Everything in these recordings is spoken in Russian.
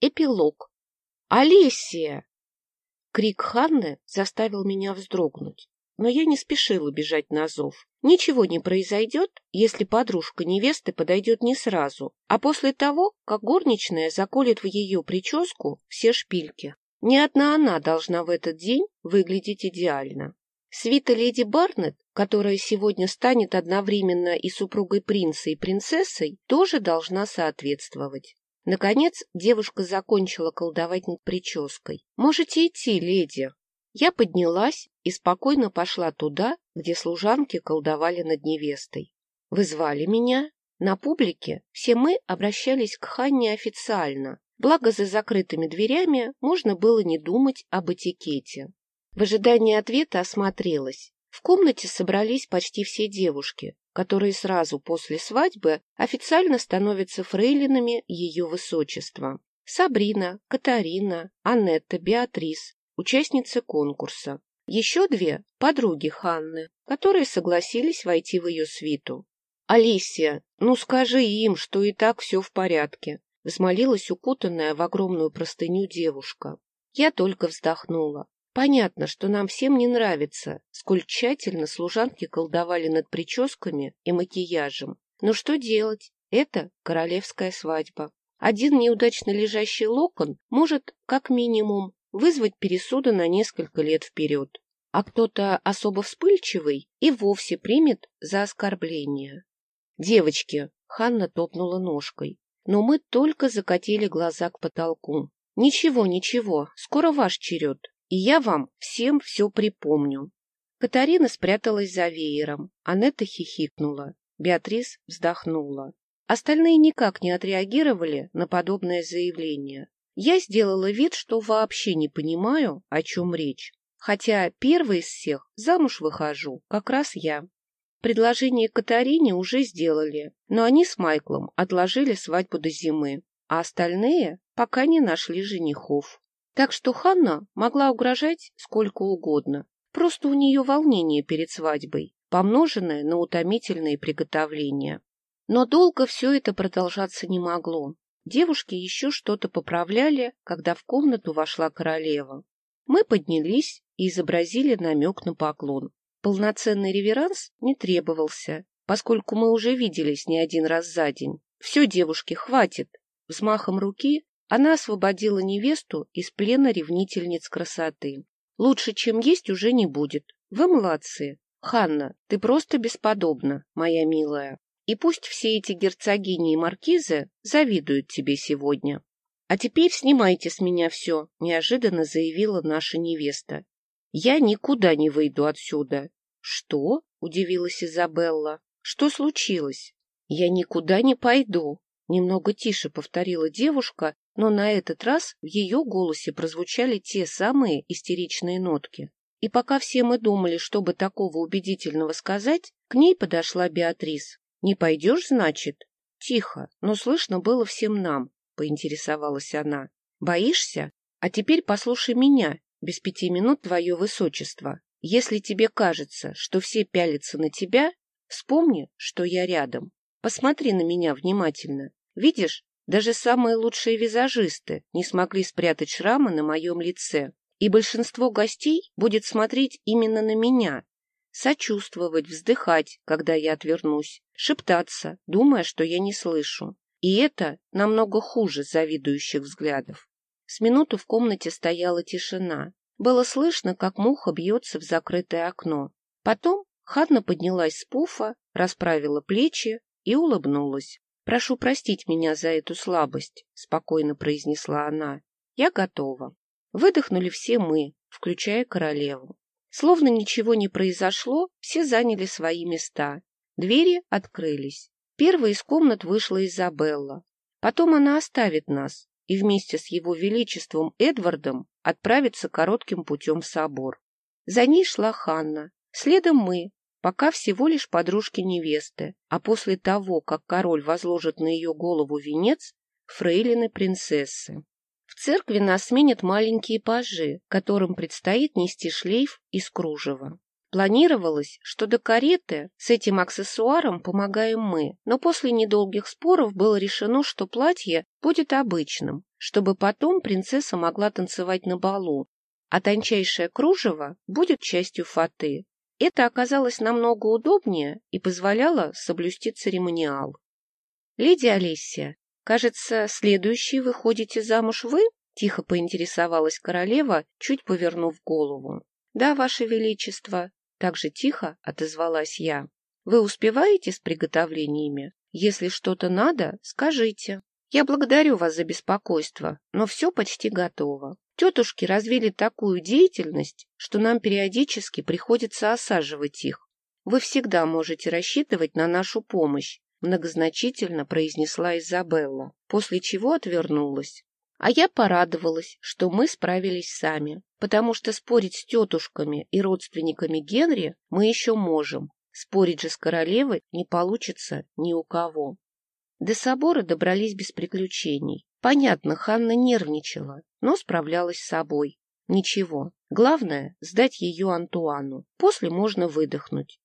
Эпилог. «Алисия!» Крик Ханны заставил меня вздрогнуть, но я не спешила бежать на зов. Ничего не произойдет, если подружка невесты подойдет не сразу, а после того, как горничная заколет в ее прическу все шпильки. Не одна она должна в этот день выглядеть идеально. Свита леди Барнетт, которая сегодня станет одновременно и супругой принца, и принцессой, тоже должна соответствовать. Наконец девушка закончила колдовать над прической. «Можете идти, леди». Я поднялась и спокойно пошла туда, где служанки колдовали над невестой. «Вы звали меня?» На публике все мы обращались к Ханне официально, благо за закрытыми дверями можно было не думать об этикете. В ожидании ответа осмотрелась. В комнате собрались почти все девушки, которые сразу после свадьбы официально становятся фрейлинами ее высочества. Сабрина, Катарина, Анетта, Беатрис, участницы конкурса. Еще две – подруги Ханны, которые согласились войти в ее свиту. «Алисия, ну скажи им, что и так все в порядке», – взмолилась укутанная в огромную простыню девушка. Я только вздохнула. Понятно, что нам всем не нравится, сколь тщательно служанки колдовали над прическами и макияжем. Но что делать? Это королевская свадьба. Один неудачно лежащий локон может, как минимум, вызвать пересуды на несколько лет вперед. А кто-то особо вспыльчивый и вовсе примет за оскорбление. «Девочки!» — Ханна топнула ножкой. Но мы только закатили глаза к потолку. «Ничего, ничего, скоро ваш черед. И я вам всем все припомню. Катарина спряталась за веером. Анетта хихикнула. Беатрис вздохнула. Остальные никак не отреагировали на подобное заявление. Я сделала вид, что вообще не понимаю, о чем речь. Хотя первый из всех замуж выхожу, как раз я. Предложение Катарине уже сделали, но они с Майклом отложили свадьбу до зимы, а остальные пока не нашли женихов. Так что Ханна могла угрожать сколько угодно. Просто у нее волнение перед свадьбой, помноженное на утомительные приготовления. Но долго все это продолжаться не могло. Девушки еще что-то поправляли, когда в комнату вошла королева. Мы поднялись и изобразили намек на поклон. Полноценный реверанс не требовался, поскольку мы уже виделись не один раз за день. Все, девушки, хватит. Взмахом руки она освободила невесту из плена ревнительниц красоты. Лучше, чем есть, уже не будет. Вы молодцы. Ханна, ты просто бесподобна, моя милая. И пусть все эти герцогини и маркизы завидуют тебе сегодня. А теперь снимайте с меня все, неожиданно заявила наша невеста. Я никуда не выйду отсюда. Что? Удивилась Изабелла. Что случилось? Я никуда не пойду. Немного тише повторила девушка, но на этот раз в ее голосе прозвучали те самые истеричные нотки. И пока все мы думали, чтобы такого убедительного сказать, к ней подошла Беатрис. «Не пойдешь, значит?» «Тихо, но слышно было всем нам», — поинтересовалась она. «Боишься? А теперь послушай меня, без пяти минут твое высочество. Если тебе кажется, что все пялятся на тебя, вспомни, что я рядом. Посмотри на меня внимательно. Видишь, даже самые лучшие визажисты не смогли спрятать шрамы на моем лице, и большинство гостей будет смотреть именно на меня, сочувствовать, вздыхать, когда я отвернусь, шептаться, думая, что я не слышу. И это намного хуже завидующих взглядов. С минуту в комнате стояла тишина. Было слышно, как муха бьется в закрытое окно. Потом Ханна поднялась с пуфа, расправила плечи и улыбнулась. «Прошу простить меня за эту слабость», — спокойно произнесла она. «Я готова». Выдохнули все мы, включая королеву. Словно ничего не произошло, все заняли свои места. Двери открылись. Первой из комнат вышла Изабелла. Потом она оставит нас и вместе с его величеством Эдвардом отправится коротким путем в собор. За ней шла Ханна, следом мы, пока всего лишь подружки невесты, а после того, как король возложит на ее голову венец, фрейлины принцессы. В церкви нас сменят маленькие пажи, которым предстоит нести шлейф из кружева. Планировалось, что до кареты с этим аксессуаром помогаем мы, но после недолгих споров было решено, что платье будет обычным, чтобы потом принцесса могла танцевать на балу, а тончайшее кружево будет частью фаты. Это оказалось намного удобнее и позволяло соблюсти церемониал. «Леди Олессия, кажется, следующей выходите замуж вы?» — тихо поинтересовалась королева, чуть повернув голову. «Да, ваше величество», — так же тихо отозвалась я. «Вы успеваете с приготовлениями? Если что-то надо, скажите. Я благодарю вас за беспокойство, но все почти готово. Тетушки развили такую деятельность, что нам периодически приходится осаживать их. Вы всегда можете рассчитывать на нашу помощь, многозначительно произнесла Изабелла, после чего отвернулась. А я порадовалась, что мы справились сами, потому что спорить с тетушками и родственниками Генри мы еще можем. Спорить же с королевой не получится ни у кого. До собора добрались без приключений. Понятно, Ханна нервничала, но справлялась с собой. Ничего, главное — сдать ее Антуану. После можно выдохнуть.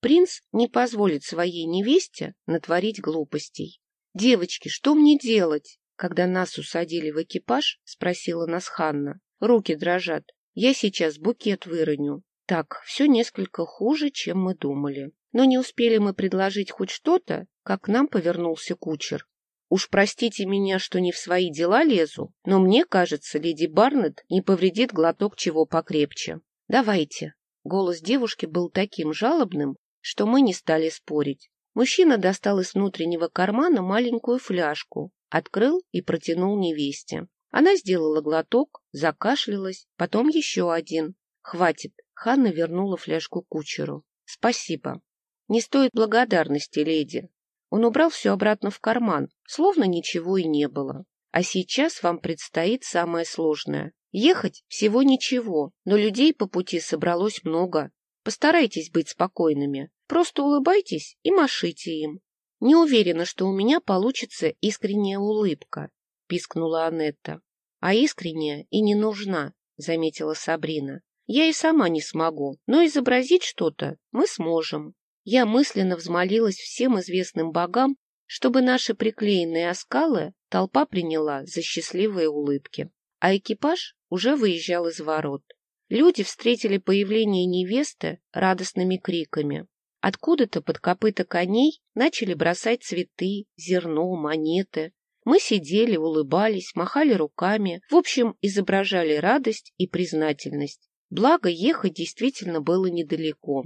Принц не позволит своей невесте натворить глупостей. «Девочки, что мне делать?» Когда нас усадили в экипаж, спросила нас Ханна. Руки дрожат. Я сейчас букет выроню. Так, все несколько хуже, чем мы думали. Но не успели мы предложить хоть что-то, как к нам повернулся кучер. Уж простите меня, что не в свои дела лезу, но мне кажется, леди Барнетт не повредит глоток чего покрепче. Давайте. Голос девушки был таким жалобным, что мы не стали спорить. Мужчина достал из внутреннего кармана маленькую фляжку, открыл и протянул невесте. Она сделала глоток, закашлялась, потом еще один. Хватит. Ханна вернула фляжку кучеру. Спасибо. Не стоит благодарности, леди. Он убрал все обратно в карман, словно ничего и не было. А сейчас вам предстоит самое сложное. Ехать всего ничего, но людей по пути собралось много. Постарайтесь быть спокойными. Просто улыбайтесь и машите им. Не уверена, что у меня получится искренняя улыбка, — пискнула Анетта. А искренняя и не нужна, — заметила Сабрина. Я и сама не смогу, но изобразить что-то мы сможем. Я мысленно взмолилась всем известным богам, чтобы наши приклеенные оскалы толпа приняла за счастливые улыбки. А экипаж уже выезжал из ворот. Люди встретили появление невесты радостными криками. Откуда-то под копыта коней начали бросать цветы, зерно, монеты. Мы сидели, улыбались, махали руками, в общем, изображали радость и признательность. Благо, ехать действительно было недалеко.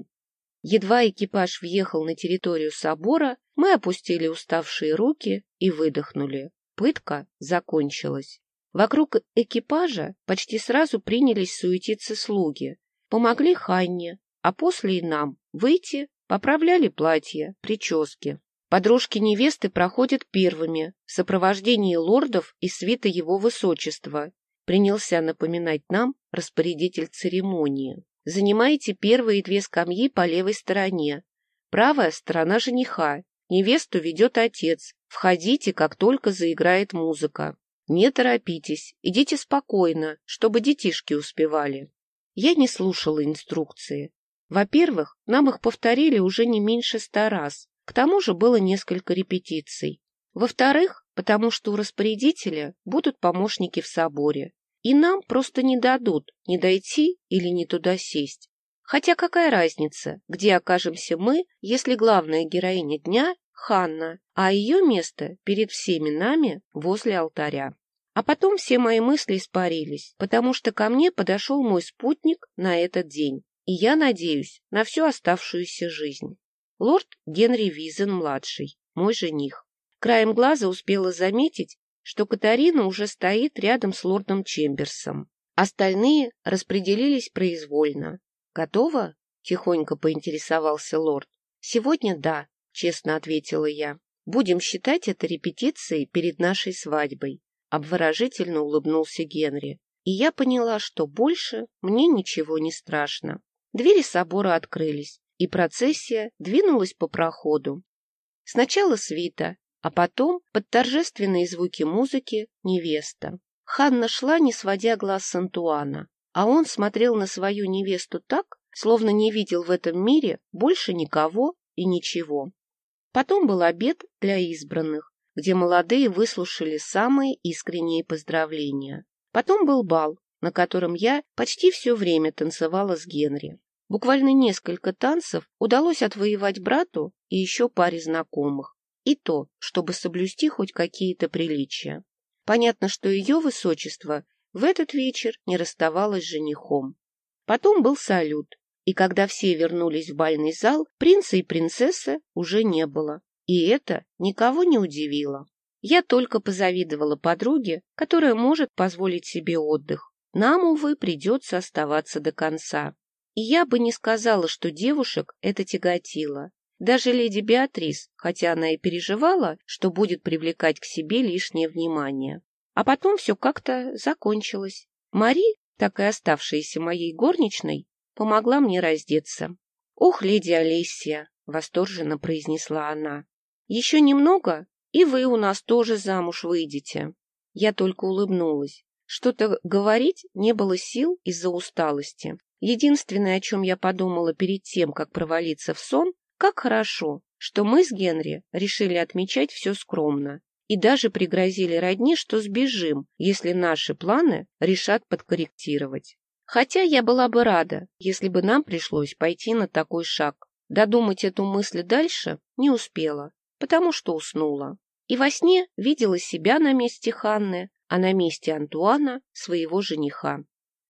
Едва экипаж въехал на территорию собора, мы опустили уставшие руки и выдохнули. Пытка закончилась. Вокруг экипажа почти сразу принялись суетиться слуги. Помогли Ханне, а после и нам выйти, поправляли платья, прически. Подружки невесты проходят первыми в сопровождении лордов и свита его высочества. Принялся напоминать нам распорядитель церемонии. Занимаете первые две скамьи по левой стороне. Правая сторона жениха. Невесту ведет отец. Входите, как только заиграет музыка. Не торопитесь, идите спокойно, чтобы детишки успевали. Я не слушала инструкции. Во-первых, нам их повторили уже не меньше ста раз. К тому же было несколько репетиций. Во-вторых, потому что у распорядителя будут помощники в соборе и нам просто не дадут не дойти или не туда сесть. Хотя какая разница, где окажемся мы, если главная героиня дня — Ханна, а ее место перед всеми нами возле алтаря. А потом все мои мысли испарились, потому что ко мне подошел мой спутник на этот день, и я надеюсь на всю оставшуюся жизнь. Лорд Генри Визен-младший, мой жених. Краем глаза успела заметить, что Катарина уже стоит рядом с лордом Чемберсом. Остальные распределились произвольно. «Готово?» — тихонько поинтересовался лорд. «Сегодня да», — честно ответила я. «Будем считать это репетицией перед нашей свадьбой», — обворожительно улыбнулся Генри. И я поняла, что больше мне ничего не страшно. Двери собора открылись, и процессия двинулась по проходу. Сначала свита, а потом, под торжественные звуки музыки, невеста. Ханна шла, не сводя глаз с Антуана, а он смотрел на свою невесту так, словно не видел в этом мире больше никого и ничего. Потом был обед для избранных, где молодые выслушали самые искренние поздравления. Потом был бал, на котором я почти все время танцевала с Генри. Буквально несколько танцев удалось отвоевать брату и еще паре знакомых. И то, чтобы соблюсти хоть какие-то приличия. Понятно, что ее высочество в этот вечер не расставалось с женихом. Потом был салют, и когда все вернулись в бальный зал, принца и принцессы уже не было. И это никого не удивило. Я только позавидовала подруге, которая может позволить себе отдых. Нам, увы, придется оставаться до конца. И я бы не сказала, что девушек это тяготило. Даже леди Беатрис, хотя она и переживала, что будет привлекать к себе лишнее внимание. А потом все как-то закончилось. Мари, так и оставшаяся моей горничной, помогла мне раздеться. — Ух, леди Олесия! — восторженно произнесла она. — Еще немного, и вы у нас тоже замуж выйдете. Я только улыбнулась. Что-то говорить не было сил из-за усталости. Единственное, о чем я подумала перед тем, как провалиться в сон, как хорошо, что мы с Генри решили отмечать все скромно и даже пригрозили родне, что сбежим, если наши планы решат подкорректировать. Хотя я была бы рада, если бы нам пришлось пойти на такой шаг. Додумать эту мысль дальше не успела, потому что уснула. И во сне видела себя на месте Ханны, а на месте Антуана своего жениха.